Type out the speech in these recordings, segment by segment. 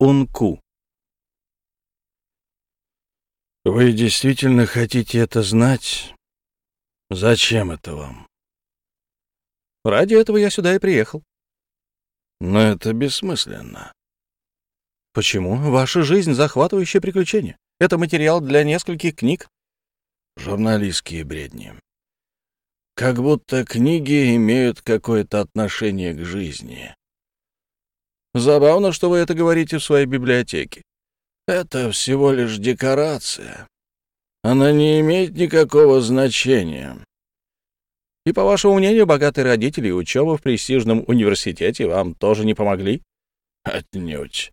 Унку. Вы действительно хотите это знать? Зачем это вам? Ради этого я сюда и приехал. Но это бессмысленно. Почему? Ваша жизнь — захватывающее приключение. Это материал для нескольких книг. Журналистские бредни. Как будто книги имеют какое-то отношение к жизни. Забавно, что вы это говорите в своей библиотеке. Это всего лишь декорация. Она не имеет никакого значения. И, по вашему мнению, богатые родители и учеба в престижном университете вам тоже не помогли? Отнюдь.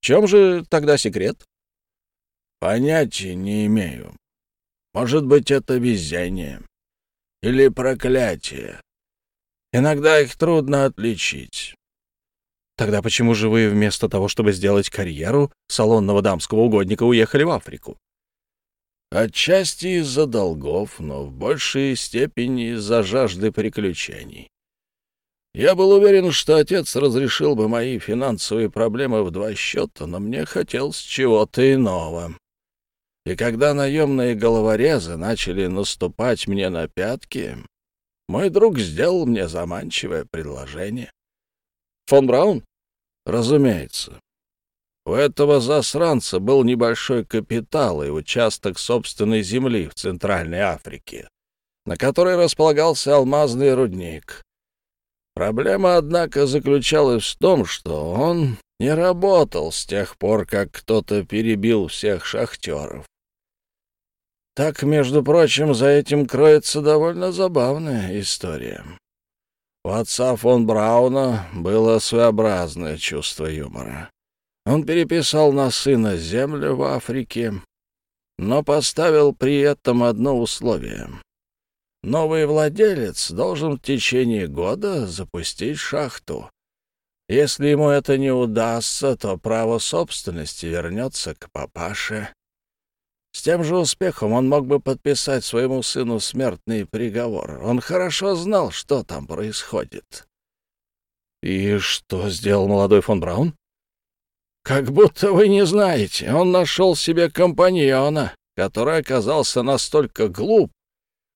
В чем же тогда секрет? Понятия не имею. Может быть, это везение или проклятие. Иногда их трудно отличить. Тогда почему же вы вместо того, чтобы сделать карьеру салонного дамского угодника, уехали в Африку? Отчасти из-за долгов, но в большей степени из-за жажды приключений. Я был уверен, что отец разрешил бы мои финансовые проблемы в два счета, но мне хотелось чего-то иного. И когда наемные головорезы начали наступать мне на пятки, мой друг сделал мне заманчивое предложение. Фон Браун? Разумеется. У этого засранца был небольшой капитал и участок собственной земли в Центральной Африке, на которой располагался алмазный рудник. Проблема, однако, заключалась в том, что он не работал с тех пор, как кто-то перебил всех шахтеров. Так, между прочим, за этим кроется довольно забавная история. У отца фон Брауна было своеобразное чувство юмора. Он переписал на сына землю в Африке, но поставил при этом одно условие. Новый владелец должен в течение года запустить шахту. Если ему это не удастся, то право собственности вернется к папаше. С тем же успехом он мог бы подписать своему сыну смертный приговор. Он хорошо знал, что там происходит. И что сделал молодой фон Браун? Как будто вы не знаете. Он нашел себе компаньона, который оказался настолько глуп,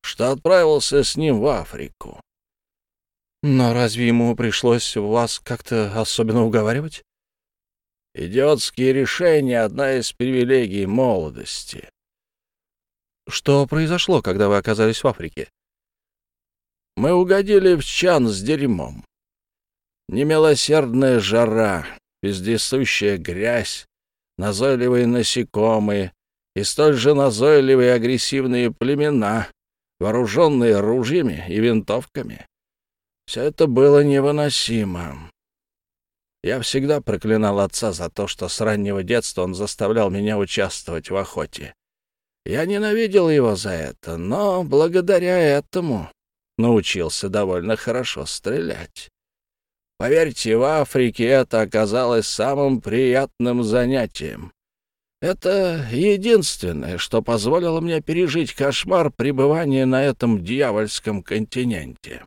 что отправился с ним в Африку. Но разве ему пришлось вас как-то особенно уговаривать? Идиотские решения — одна из привилегий молодости. Что произошло, когда вы оказались в Африке? Мы угодили в чан с дерьмом. Немилосердная жара, вездесущая грязь, назойливые насекомые и столь же назойливые агрессивные племена, вооруженные ружьями и винтовками. Все это было невыносимо. Я всегда проклинал отца за то, что с раннего детства он заставлял меня участвовать в охоте. Я ненавидел его за это, но благодаря этому научился довольно хорошо стрелять. Поверьте, в Африке это оказалось самым приятным занятием. Это единственное, что позволило мне пережить кошмар пребывания на этом дьявольском континенте.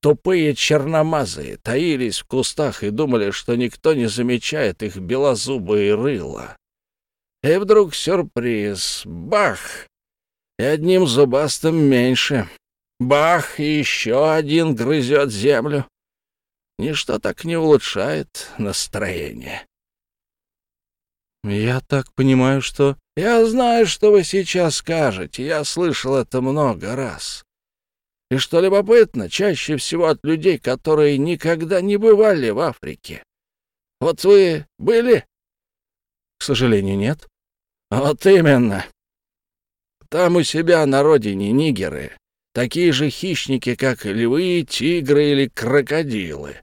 Тупые черномазые таились в кустах и думали, что никто не замечает их белозубые рыла. И вдруг сюрприз. Бах! И одним зубастым меньше. Бах! Еще один грызет землю. Ничто так не улучшает настроение. Я так понимаю, что... Я знаю, что вы сейчас скажете. Я слышал это много раз. И что любопытно, чаще всего от людей, которые никогда не бывали в Африке. Вот вы были? К сожалению, нет. Вот именно. Там у себя на родине нигеры. Такие же хищники, как львы, тигры или крокодилы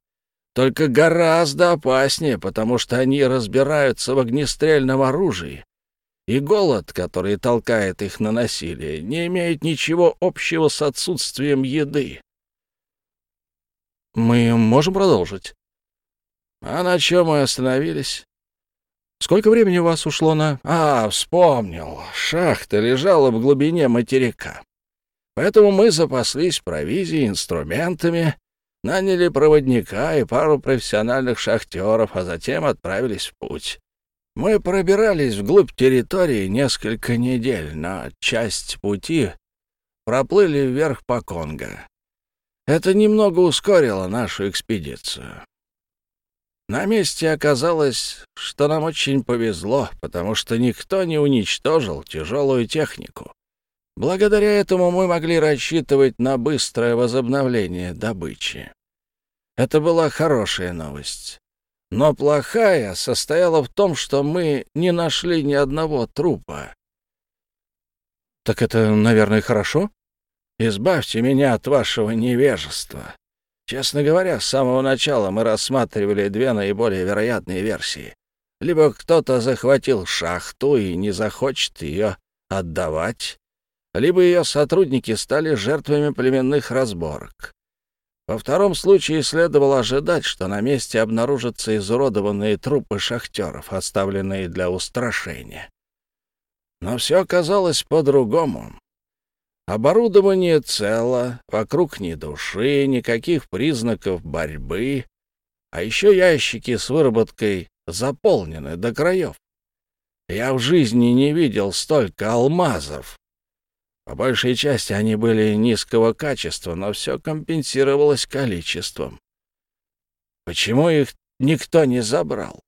только гораздо опаснее, потому что они разбираются в огнестрельном оружии. И голод, который толкает их на насилие, не имеет ничего общего с отсутствием еды. Мы можем продолжить. А на чем мы остановились? Сколько времени у вас ушло на... А, вспомнил. Шахта лежала в глубине материка. Поэтому мы запаслись провизией, инструментами, Наняли проводника и пару профессиональных шахтеров, а затем отправились в путь. Мы пробирались вглубь территории несколько недель, но часть пути проплыли вверх по Конго. Это немного ускорило нашу экспедицию. На месте оказалось, что нам очень повезло, потому что никто не уничтожил тяжелую технику. Благодаря этому мы могли рассчитывать на быстрое возобновление добычи. Это была хорошая новость. Но плохая состояла в том, что мы не нашли ни одного трупа. «Так это, наверное, хорошо?» «Избавьте меня от вашего невежества. Честно говоря, с самого начала мы рассматривали две наиболее вероятные версии. Либо кто-то захватил шахту и не захочет ее отдавать, либо ее сотрудники стали жертвами племенных разборок. Во втором случае следовало ожидать, что на месте обнаружатся изуродованные трупы шахтеров, оставленные для устрашения. Но все оказалось по-другому. Оборудование цело, вокруг ни души, никаких признаков борьбы, а еще ящики с выработкой заполнены до краев. Я в жизни не видел столько алмазов. По большей части они были низкого качества, но все компенсировалось количеством. Почему их никто не забрал?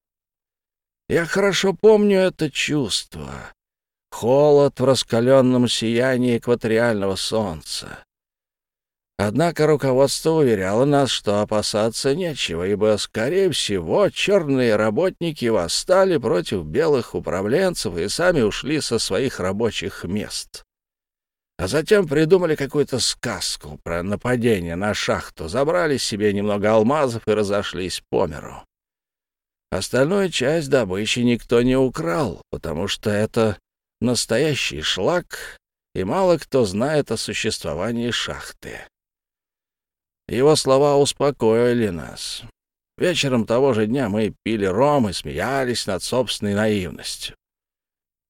Я хорошо помню это чувство холод в раскаленном сиянии экваториального солнца. Однако руководство уверяло нас, что опасаться нечего, ибо, скорее всего, черные работники восстали против белых управленцев и сами ушли со своих рабочих мест. А затем придумали какую-то сказку про нападение на шахту, забрали себе немного алмазов и разошлись по миру. Остальную часть добычи никто не украл, потому что это настоящий шлак, и мало кто знает о существовании шахты. Его слова успокоили нас. Вечером того же дня мы пили ром и смеялись над собственной наивностью.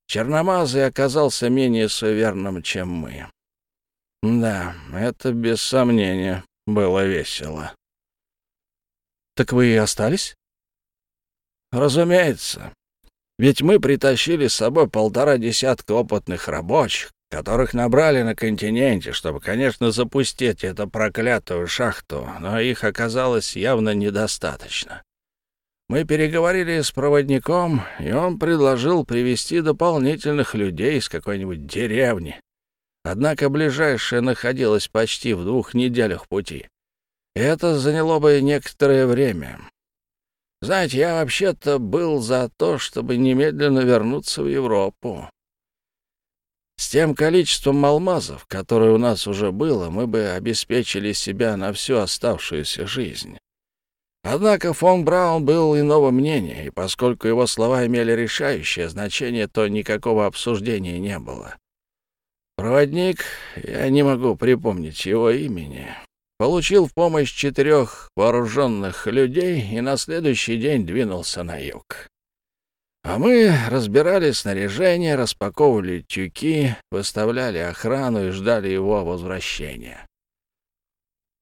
Черномазый оказался менее суверенным, чем мы. Да, это без сомнения было весело. «Так вы и остались?» «Разумеется. Ведь мы притащили с собой полтора десятка опытных рабочих, которых набрали на континенте, чтобы, конечно, запустить эту проклятую шахту, но их оказалось явно недостаточно. Мы переговорили с проводником, и он предложил привести дополнительных людей из какой-нибудь деревни. Однако ближайшая находилась почти в двух неделях пути. И это заняло бы некоторое время. Знаете, я вообще-то был за то, чтобы немедленно вернуться в Европу. С тем количеством алмазов, которое у нас уже было, мы бы обеспечили себя на всю оставшуюся жизнь. Однако фон Браун был иного мнения, и поскольку его слова имели решающее значение, то никакого обсуждения не было. Проводник, я не могу припомнить его имени, получил в помощь четырех вооруженных людей и на следующий день двинулся на юг. А мы разбирали снаряжение, распаковывали тюки, выставляли охрану и ждали его возвращения.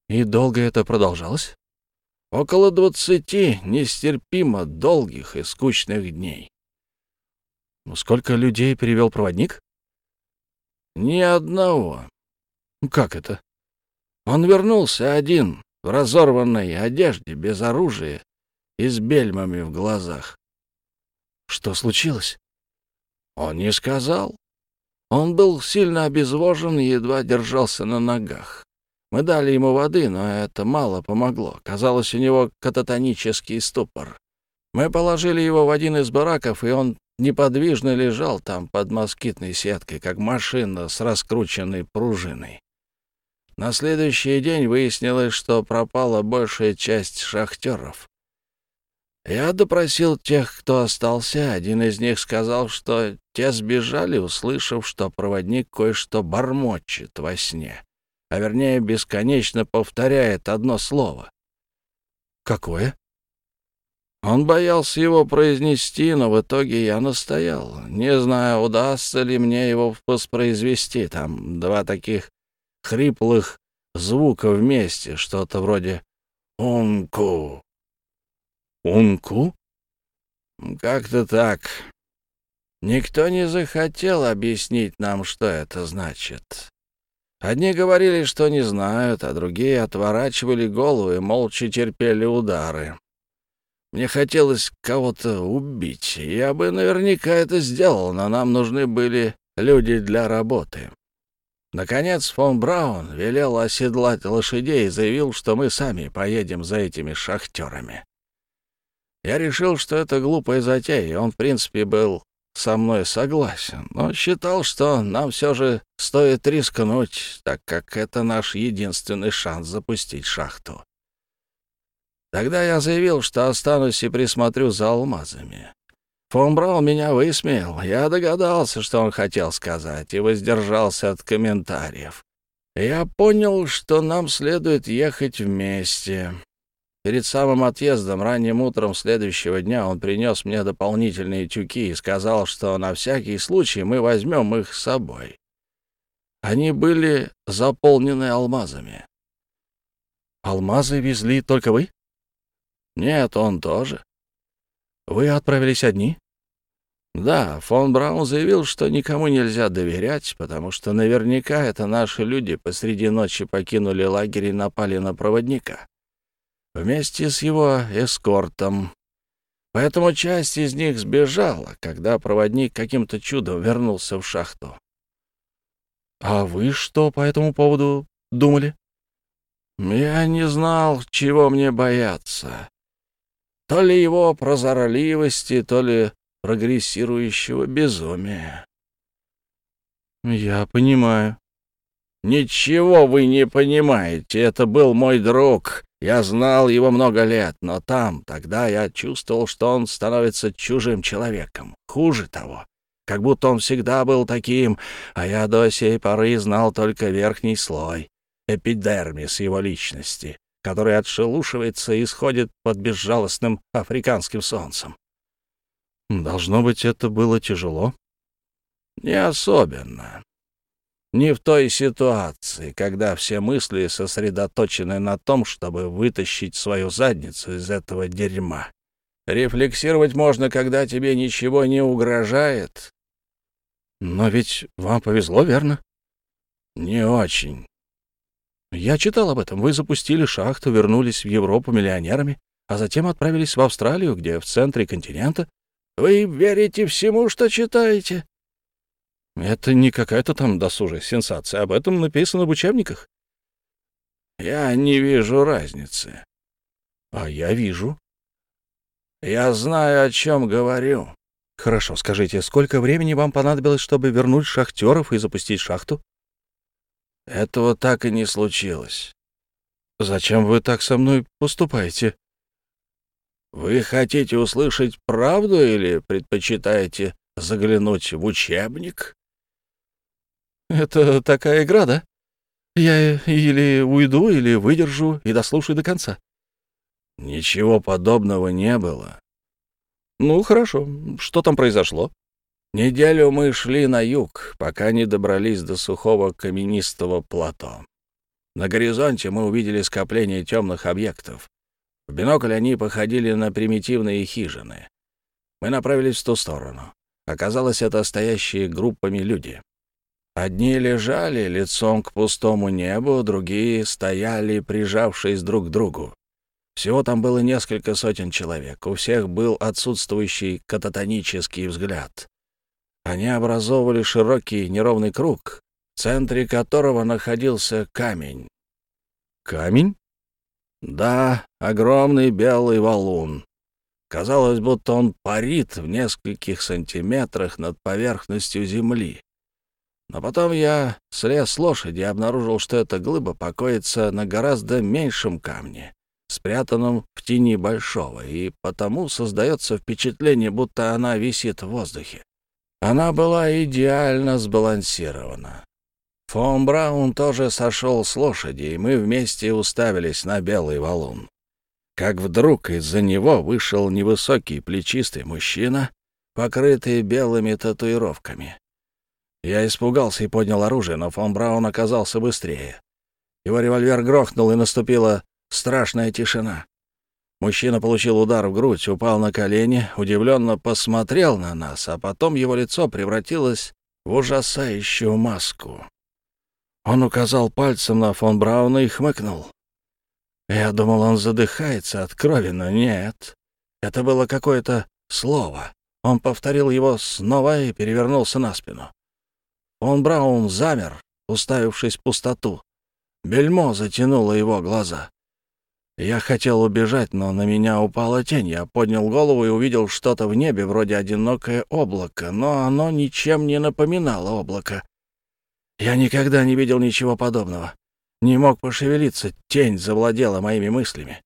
И долго это продолжалось? Около двадцати нестерпимо долгих и скучных дней. Ну, сколько людей перевел проводник? Ни одного. Как это? Он вернулся один, в разорванной одежде, без оружия и с бельмами в глазах. Что случилось? Он не сказал. Он был сильно обезвожен и едва держался на ногах. Мы дали ему воды, но это мало помогло. Казалось, у него кататонический ступор. Мы положили его в один из бараков, и он неподвижно лежал там под москитной сеткой, как машина с раскрученной пружиной. На следующий день выяснилось, что пропала большая часть шахтеров. Я допросил тех, кто остался. Один из них сказал, что те сбежали, услышав, что проводник кое-что бормочет во сне, а вернее бесконечно повторяет одно слово. «Какое?» Он боялся его произнести, но в итоге я настоял. Не знаю, удастся ли мне его воспроизвести. Там два таких хриплых звука вместе, что-то вроде Унку. Унку? Как-то так. Никто не захотел объяснить нам, что это значит. Одни говорили, что не знают, а другие отворачивали головы и молча терпели удары. Мне хотелось кого-то убить, я бы наверняка это сделал, но нам нужны были люди для работы. Наконец фон Браун велел оседлать лошадей и заявил, что мы сами поедем за этими шахтерами. Я решил, что это глупая затея, и он, в принципе, был со мной согласен, но считал, что нам все же стоит рискнуть, так как это наш единственный шанс запустить шахту. Тогда я заявил, что останусь и присмотрю за алмазами. Фон Браун меня высмеял. Я догадался, что он хотел сказать, и воздержался от комментариев. Я понял, что нам следует ехать вместе. Перед самым отъездом, ранним утром следующего дня, он принес мне дополнительные тюки и сказал, что на всякий случай мы возьмем их с собой. Они были заполнены алмазами. «Алмазы везли только вы?» «Нет, он тоже». «Вы отправились одни?» «Да, фон Браун заявил, что никому нельзя доверять, потому что наверняка это наши люди посреди ночи покинули лагерь и напали на проводника» вместе с его эскортом. Поэтому часть из них сбежала, когда проводник каким-то чудом вернулся в шахту. «А вы что по этому поводу думали?» «Я не знал, чего мне бояться. То ли его прозорливости, то ли прогрессирующего безумия». «Я понимаю». «Ничего вы не понимаете. Это был мой друг. Я знал его много лет, но там, тогда я чувствовал, что он становится чужим человеком. Хуже того, как будто он всегда был таким, а я до сей поры знал только верхний слой, эпидермис его личности, который отшелушивается и исходит под безжалостным африканским солнцем. Должно быть, это было тяжело? Не особенно. Не в той ситуации, когда все мысли сосредоточены на том, чтобы вытащить свою задницу из этого дерьма. Рефлексировать можно, когда тебе ничего не угрожает. Но ведь вам повезло, верно? Не очень. Я читал об этом. Вы запустили шахту, вернулись в Европу миллионерами, а затем отправились в Австралию, где в центре континента. Вы верите всему, что читаете? Это не какая-то там досужая сенсация. Об этом написано в учебниках. Я не вижу разницы. А я вижу. Я знаю, о чем говорю. Хорошо, скажите, сколько времени вам понадобилось, чтобы вернуть шахтеров и запустить шахту? Этого так и не случилось. Зачем вы так со мной поступаете? Вы хотите услышать правду или предпочитаете заглянуть в учебник? Это такая игра, да? Я или уйду, или выдержу и дослушаю до конца. Ничего подобного не было. Ну, хорошо. Что там произошло? Неделю мы шли на юг, пока не добрались до сухого каменистого плато. На горизонте мы увидели скопление темных объектов. В бинокль они походили на примитивные хижины. Мы направились в ту сторону. Оказалось, это стоящие группами люди. Одни лежали лицом к пустому небу, другие стояли, прижавшись друг к другу. Всего там было несколько сотен человек. У всех был отсутствующий кататонический взгляд. Они образовывали широкий неровный круг, в центре которого находился камень. «Камень?» «Да, огромный белый валун. Казалось, будто он парит в нескольких сантиметрах над поверхностью земли. Но потом я слез с лошади и обнаружил, что эта глыба покоится на гораздо меньшем камне, спрятанном в тени большого, и потому создается впечатление, будто она висит в воздухе. Она была идеально сбалансирована. Фон Браун тоже сошел с лошади, и мы вместе уставились на белый валун. Как вдруг из-за него вышел невысокий плечистый мужчина, покрытый белыми татуировками. Я испугался и поднял оружие, но фон Браун оказался быстрее. Его револьвер грохнул, и наступила страшная тишина. Мужчина получил удар в грудь, упал на колени, удивленно посмотрел на нас, а потом его лицо превратилось в ужасающую маску. Он указал пальцем на фон Брауна и хмыкнул. Я думал, он задыхается от крови, но нет. Это было какое-то слово. Он повторил его снова и перевернулся на спину. Фон Браун замер, уставившись в пустоту. Бельмо затянуло его глаза. Я хотел убежать, но на меня упала тень. Я поднял голову и увидел что-то в небе, вроде одинокое облако, но оно ничем не напоминало облако. Я никогда не видел ничего подобного. Не мог пошевелиться, тень завладела моими мыслями.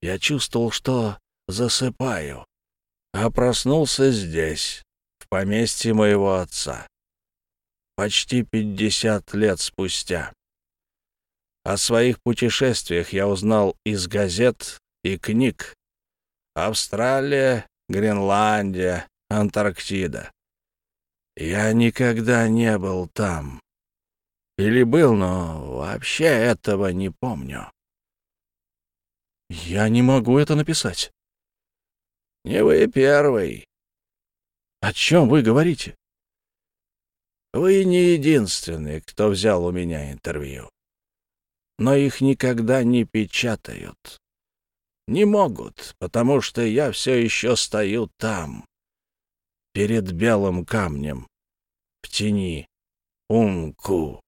Я чувствовал, что засыпаю, а проснулся здесь, в поместье моего отца. Почти пятьдесят лет спустя. О своих путешествиях я узнал из газет и книг. Австралия, Гренландия, Антарктида. Я никогда не был там. Или был, но вообще этого не помню. Я не могу это написать. Не вы первый. О чем вы говорите? Вы не единственный, кто взял у меня интервью но их никогда не печатают. Не могут, потому что я все еще стою там, перед белым камнем, в тени Унку.